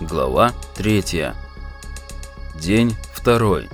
Глава 3. День второй.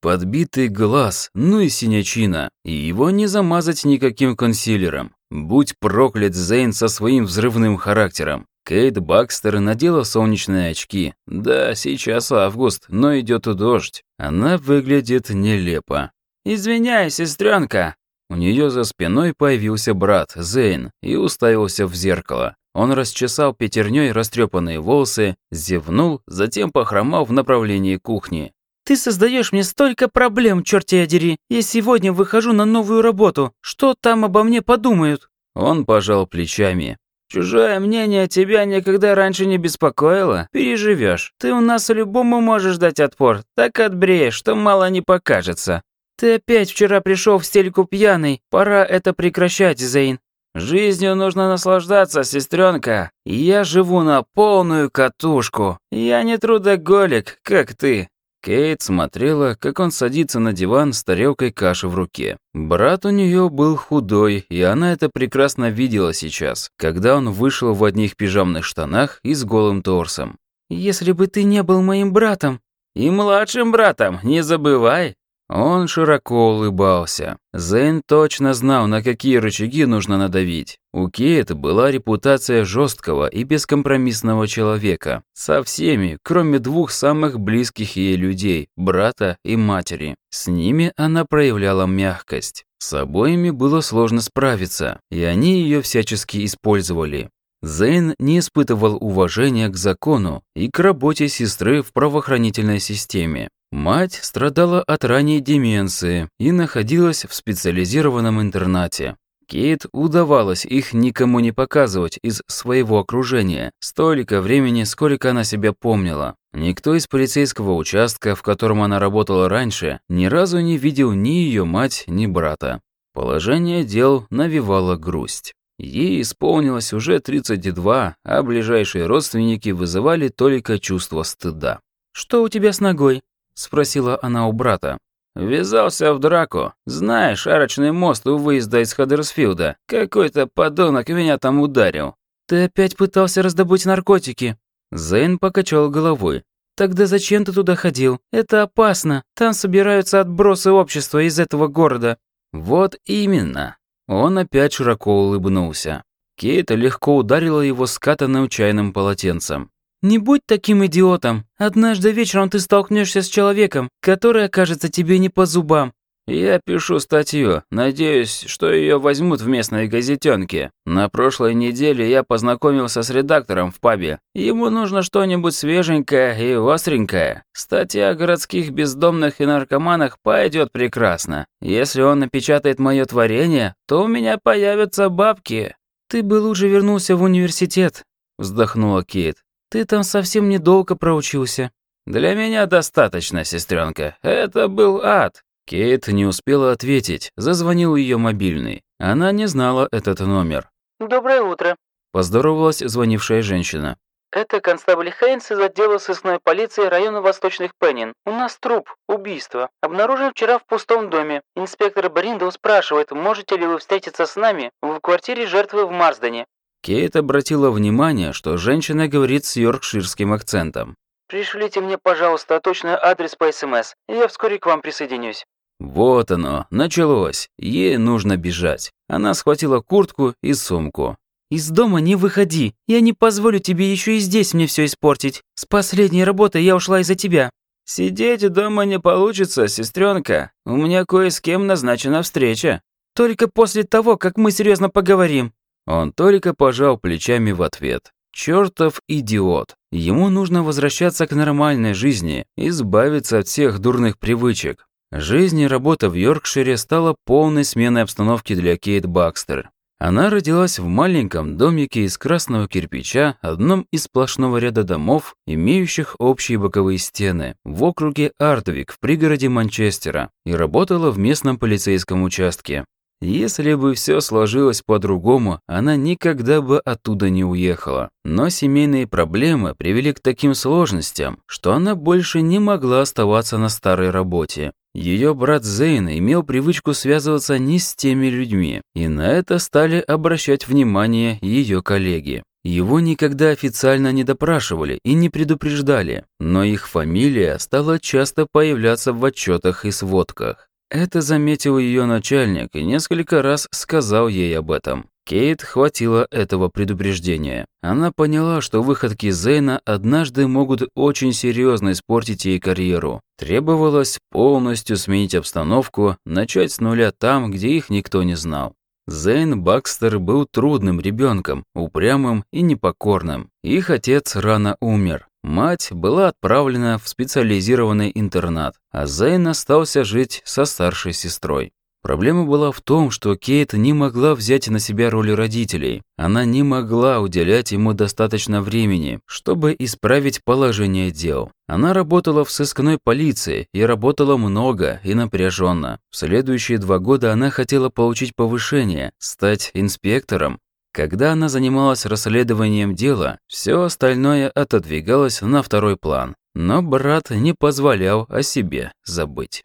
Подбитый глаз, ну и синячина, и его не замазать никаким консилером. Будь проклят Зейн со своим взрывным характером. Кейт Бакстер надела солнечные очки. Да, сейчас август, но идет дождь. Она выглядит нелепо. «Извиняй, сестренка, У нее за спиной появился брат, Зейн, и уставился в зеркало. Он расчесал пятерней растрепанные волосы, зевнул, затем похромал в направлении кухни. Ты создаешь мне столько проблем, черт тебя дери. Я сегодня выхожу на новую работу. Что там обо мне подумают?» Он пожал плечами. «Чужое мнение тебя никогда раньше не беспокоило. Переживешь. Ты у нас любому можешь дать отпор. Так отбреешь, что мало не покажется. Ты опять вчера пришел в стельку пьяный. Пора это прекращать, Зейн. Жизнью нужно наслаждаться, сестренка. Я живу на полную катушку. Я не трудоголик, как ты. Кейт смотрела, как он садится на диван с тарелкой каши в руке. Брат у нее был худой, и она это прекрасно видела сейчас, когда он вышел в одних пижамных штанах и с голым торсом. «Если бы ты не был моим братом...» «И младшим братом, не забывай!» Он широко улыбался. Зейн точно знал, на какие рычаги нужно надавить. У Кейт была репутация жесткого и бескомпромиссного человека. Со всеми, кроме двух самых близких ей людей – брата и матери. С ними она проявляла мягкость. С обоими было сложно справиться, и они ее всячески использовали. Зейн не испытывал уважения к закону и к работе сестры в правоохранительной системе. Мать страдала от ранней деменции и находилась в специализированном интернате. Кейт удавалось их никому не показывать из своего окружения, столько времени, сколько она себя помнила. Никто из полицейского участка, в котором она работала раньше, ни разу не видел ни ее мать, ни брата. Положение дел навевало грусть. Ей исполнилось уже 32, а ближайшие родственники вызывали только чувство стыда. «Что у тебя с ногой?» Спросила она у брата. «Ввязался в драку. Знаешь, арочный мост у выезда из Хаддерсфилда. Какой-то подонок меня там ударил». «Ты опять пытался раздобыть наркотики?» Зейн покачал головой. «Тогда зачем ты туда ходил? Это опасно. Там собираются отбросы общества из этого города». «Вот именно». Он опять широко улыбнулся. Кейт легко ударила его скатанным чайным полотенцем. Не будь таким идиотом. Однажды вечером ты столкнешься с человеком, который окажется тебе не по зубам. Я пишу статью. Надеюсь, что ее возьмут в местной газетенке. На прошлой неделе я познакомился с редактором в пабе. Ему нужно что-нибудь свеженькое и остренькое. Статья о городских бездомных и наркоманах пойдет прекрасно. Если он напечатает мое творение, то у меня появятся бабки. Ты бы лучше вернулся в университет, вздохнула Кейт. Ты там совсем недолго проучился». «Для меня достаточно, сестренка. Это был ад». Кейт не успела ответить. Зазвонил ее мобильный. Она не знала этот номер. «Доброе утро», – поздоровалась звонившая женщина. «Это констабль Хейнс из отдела сыскной полиции района Восточных Пеннин. У нас труп, убийство. Обнаружен вчера в пустом доме. Инспектор Бриндл спрашивает, можете ли вы встретиться с нами в квартире жертвы в Марсдене. Кейт обратила внимание, что женщина говорит с йоркширским акцентом. «Пришлите мне, пожалуйста, точный адрес по СМС, и я вскоре к вам присоединюсь». Вот оно, началось. Ей нужно бежать. Она схватила куртку и сумку. «Из дома не выходи. Я не позволю тебе еще и здесь мне все испортить. С последней работы я ушла из-за тебя». «Сидеть дома не получится, сестренка. У меня кое с кем назначена встреча». «Только после того, как мы серьезно поговорим. Он только пожал плечами в ответ. Чертов идиот. Ему нужно возвращаться к нормальной жизни, избавиться от всех дурных привычек. Жизнь и работа в Йоркшире стала полной сменой обстановки для Кейт Бакстер. Она родилась в маленьком домике из красного кирпича, одном из сплошного ряда домов, имеющих общие боковые стены, в округе Артвик в пригороде Манчестера, и работала в местном полицейском участке. Если бы все сложилось по-другому, она никогда бы оттуда не уехала. Но семейные проблемы привели к таким сложностям, что она больше не могла оставаться на старой работе. Ее брат Зейн имел привычку связываться не с теми людьми, и на это стали обращать внимание ее коллеги. Его никогда официально не допрашивали и не предупреждали, но их фамилия стала часто появляться в отчетах и сводках. Это заметил ее начальник и несколько раз сказал ей об этом. Кейт хватило этого предупреждения. Она поняла, что выходки Зейна однажды могут очень серьезно испортить ей карьеру. Требовалось полностью сменить обстановку, начать с нуля там, где их никто не знал. Зейн Бакстер был трудным ребенком, упрямым и непокорным. Их отец рано умер. Мать была отправлена в специализированный интернат, а Зейн остался жить со старшей сестрой. Проблема была в том, что Кейт не могла взять на себя роль родителей. Она не могла уделять ему достаточно времени, чтобы исправить положение дел. Она работала в сыскной полиции и работала много и напряженно. В следующие два года она хотела получить повышение, стать инспектором. Когда она занималась расследованием дела, все остальное отодвигалось на второй план. Но брат не позволял о себе забыть.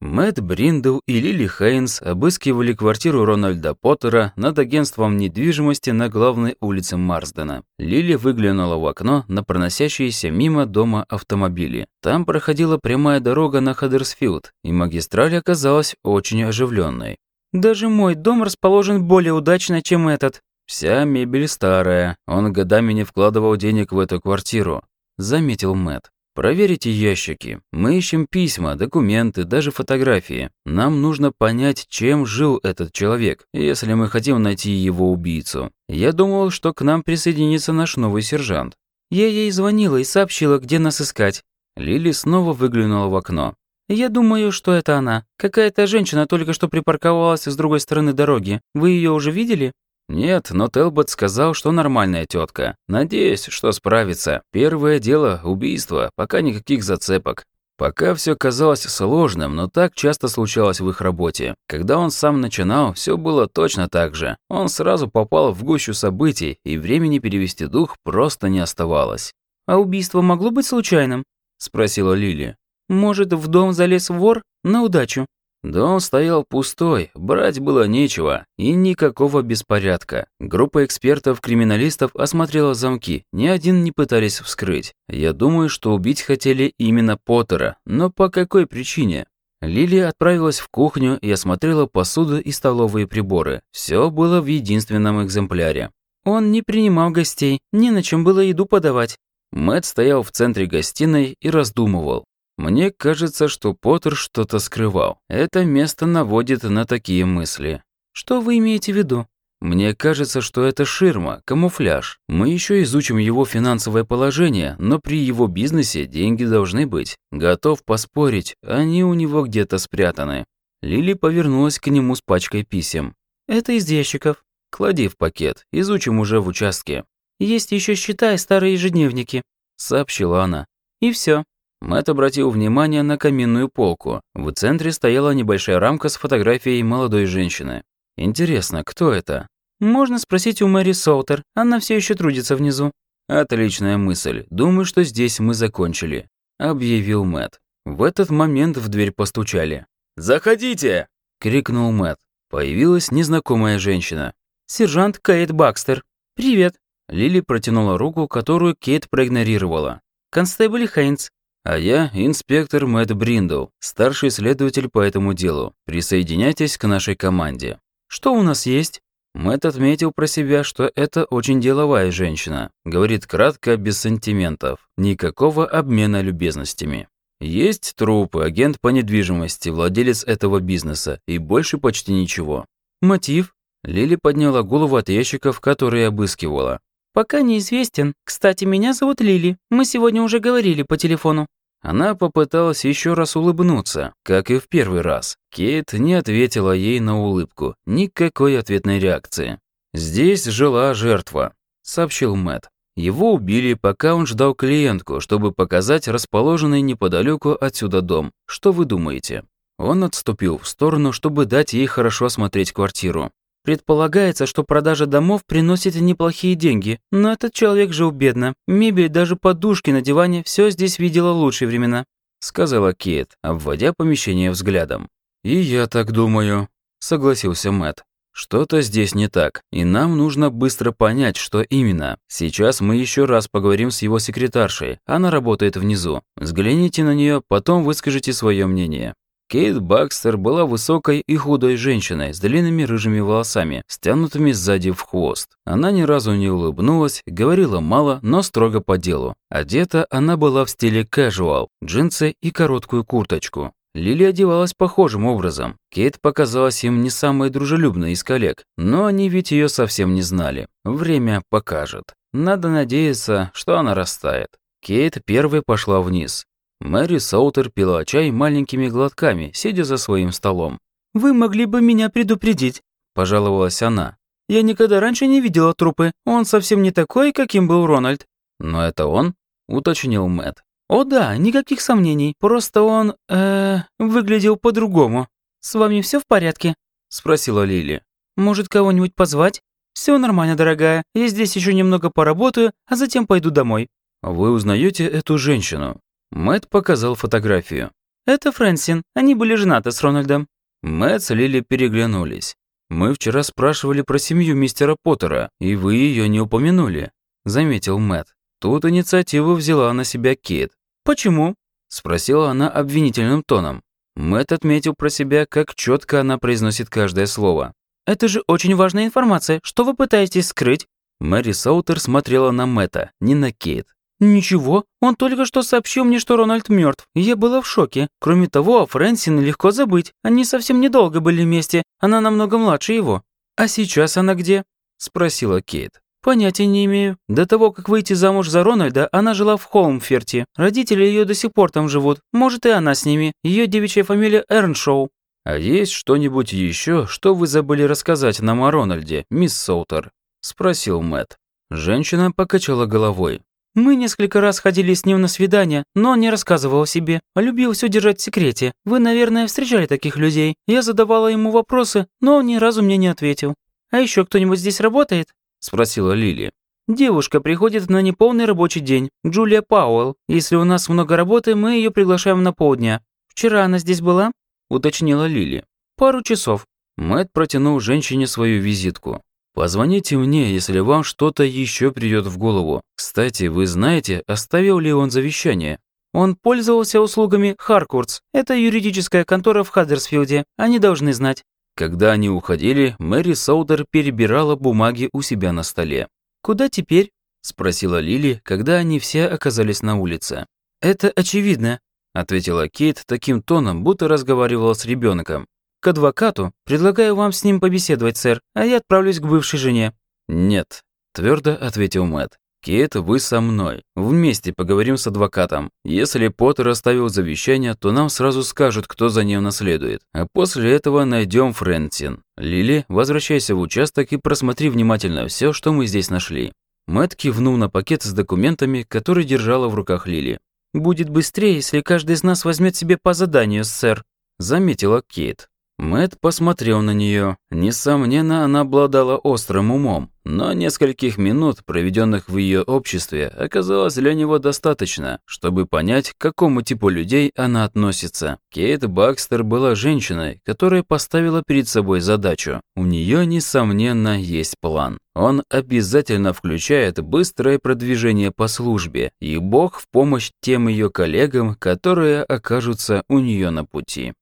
Мэтт Бриндл и Лили Хейнс обыскивали квартиру Рональда Поттера над агентством недвижимости на главной улице Марсдена. Лили выглянула в окно на проносящиеся мимо дома автомобили. Там проходила прямая дорога на Хаддерсфилд, и магистраль оказалась очень оживленной. «Даже мой дом расположен более удачно, чем этот». «Вся мебель старая. Он годами не вкладывал денег в эту квартиру», — заметил Мэтт. Проверите ящики. Мы ищем письма, документы, даже фотографии. Нам нужно понять, чем жил этот человек, если мы хотим найти его убийцу. Я думал, что к нам присоединится наш новый сержант. Я ей звонила и сообщила, где нас искать. Лили снова выглянула в окно. «Я думаю, что это она. Какая-то женщина только что припарковалась с другой стороны дороги. Вы ее уже видели?» «Нет, но Телбот сказал, что нормальная тетка. Надеюсь, что справится. Первое дело – убийство, пока никаких зацепок. Пока все казалось сложным, но так часто случалось в их работе. Когда он сам начинал, все было точно так же. Он сразу попал в гущу событий, и времени перевести дух просто не оставалось. «А убийство могло быть случайным?» – спросила Лили. «Может, в дом залез вор? На удачу?» Дом стоял пустой, брать было нечего и никакого беспорядка. Группа экспертов-криминалистов осмотрела замки, ни один не пытались вскрыть. Я думаю, что убить хотели именно Поттера, но по какой причине? Лилия отправилась в кухню и осмотрела посуду и столовые приборы. Все было в единственном экземпляре. Он не принимал гостей, не на чем было еду подавать. Мэтт стоял в центре гостиной и раздумывал. Мне кажется, что Поттер что-то скрывал. Это место наводит на такие мысли. Что вы имеете в виду? Мне кажется, что это ширма, камуфляж. Мы еще изучим его финансовое положение, но при его бизнесе деньги должны быть. Готов поспорить, они у него где-то спрятаны. Лили повернулась к нему с пачкой писем. Это из ящиков. Клади в пакет, изучим уже в участке. Есть еще счета и старые ежедневники, сообщила она. И все. Мэтт обратил внимание на каминную полку. В центре стояла небольшая рамка с фотографией молодой женщины. Интересно, кто это? Можно спросить у Мэри Соутер. Она все еще трудится внизу. Отличная мысль. Думаю, что здесь мы закончили, объявил Мэтт. В этот момент в дверь постучали. «Заходите!» – крикнул Мэтт. Появилась незнакомая женщина. «Сержант Кейт Бакстер. Привет!» Лили протянула руку, которую Кейт проигнорировала. «Констебль Хейнс, а я инспектор Мэтт Бриндл, старший следователь по этому делу. Присоединяйтесь к нашей команде. Что у нас есть? Мэтт отметил про себя, что это очень деловая женщина. Говорит кратко, без сантиментов. Никакого обмена любезностями. Есть трупы, агент по недвижимости, владелец этого бизнеса, и больше почти ничего. Мотив? Лили подняла голову от ящиков, которые обыскивала. «Пока неизвестен. Кстати, меня зовут Лили. Мы сегодня уже говорили по телефону». Она попыталась еще раз улыбнуться, как и в первый раз. Кейт не ответила ей на улыбку. Никакой ответной реакции. «Здесь жила жертва», — сообщил Мэтт. Его убили, пока он ждал клиентку, чтобы показать расположенный неподалеку отсюда дом. Что вы думаете? Он отступил в сторону, чтобы дать ей хорошо осмотреть квартиру. Предполагается, что продажа домов приносит неплохие деньги, но этот человек жил бедно. Мебель, даже подушки на диване, все здесь видела лучшие времена», сказала Кейт, обводя помещение взглядом. «И я так думаю», согласился Мэт. Что-то здесь не так, и нам нужно быстро понять, что именно. Сейчас мы еще раз поговорим с его секретаршей. Она работает внизу. Взгляните на нее, потом выскажите свое мнение. Кейт Бакстер была высокой и худой женщиной с длинными рыжими волосами, стянутыми сзади в хвост. Она ни разу не улыбнулась, говорила мало, но строго по делу. Одета она была в стиле casual, джинсы и короткую курточку. Лили одевалась похожим образом. Кейт показалась им не самой дружелюбной из коллег, но они ведь ее совсем не знали. Время покажет. Надо надеяться, что она растает. Кейт первой пошла вниз. Мэри Соутер пила чай маленькими глотками, сидя за своим столом. «Вы могли бы меня предупредить», – пожаловалась она. «Я никогда раньше не видела трупы. Он совсем не такой, каким был Рональд». «Но это он?» – уточнил Мэтт. «О да, никаких сомнений. Просто он, э, выглядел по-другому. С вами все в порядке?» – спросила Лили. «Может, кого-нибудь позвать?» Все нормально, дорогая. Я здесь еще немного поработаю, а затем пойду домой». «Вы узнаете эту женщину?» Мэтт показал фотографию. «Это Фрэнсин. Они были женаты с Рональдом». Мэтт с Лили переглянулись. «Мы вчера спрашивали про семью мистера Поттера, и вы ее не упомянули», – заметил Мэтт. Тут инициативу взяла на себя Кейт. «Почему?» – спросила она обвинительным тоном. Мэтт отметил про себя, как четко она произносит каждое слово. «Это же очень важная информация. Что вы пытаетесь скрыть?» Мэри Саутер смотрела на Мэтта, не на Кейт. «Ничего, он только что сообщил мне, что Рональд мертв. Я была в шоке. Кроме того, о Фрэнсин легко забыть. Они совсем недолго были вместе, она намного младше его». «А сейчас она где?» – спросила Кейт. «Понятия не имею. До того, как выйти замуж за Рональда, она жила в Холмферте. Родители ее до сих пор там живут. Может, и она с ними. Ее девичья фамилия Эрншоу». «А есть что-нибудь еще, что вы забыли рассказать нам о Рональде, мисс Соутер?» – спросил Мэтт. Женщина покачала головой. Мы несколько раз ходили с ним на свидания, но он не рассказывал о себе. Любил все держать в секрете. Вы, наверное, встречали таких людей. Я задавала ему вопросы, но он ни разу мне не ответил. А еще кто-нибудь здесь работает? спросила Лили. Девушка приходит на неполный рабочий день, Джулия Пауэлл. Если у нас много работы, мы ее приглашаем на полдня. Вчера она здесь была? уточнила Лили. Пару часов. Мэтт протянул женщине свою визитку. Позвоните мне, если вам что-то еще придет в голову. Кстати, вы знаете, оставил ли он завещание? Он пользовался услугами Харкуртс. Это юридическая контора в Хаддерсфилде. Они должны знать. Когда они уходили, Мэри Соудер перебирала бумаги у себя на столе. «Куда теперь?» – спросила Лили, когда они все оказались на улице. «Это очевидно», – ответила Кейт таким тоном, будто разговаривала с ребенком к адвокату. Предлагаю вам с ним побеседовать, сэр, а я отправлюсь к бывшей жене». «Нет», – твердо ответил Мэтт. «Кейт, вы со мной. Вместе поговорим с адвокатом. Если Поттер оставил завещание, то нам сразу скажут, кто за ним наследует. А после этого найдем Фрэнсин. Лили, возвращайся в участок и просмотри внимательно все, что мы здесь нашли». Мэтт кивнул на пакет с документами, который держала в руках Лили. «Будет быстрее, если каждый из нас возьмет себе по заданию, сэр», – заметила Кейт. Мэт посмотрел на нее. Несомненно, она обладала острым умом, но нескольких минут, проведенных в ее обществе, оказалось для него достаточно, чтобы понять, к какому типу людей она относится. Кейт Бакстер была женщиной, которая поставила перед собой задачу. У нее, несомненно, есть план. Он обязательно включает быстрое продвижение по службе, и Бог в помощь тем ее коллегам, которые окажутся у нее на пути.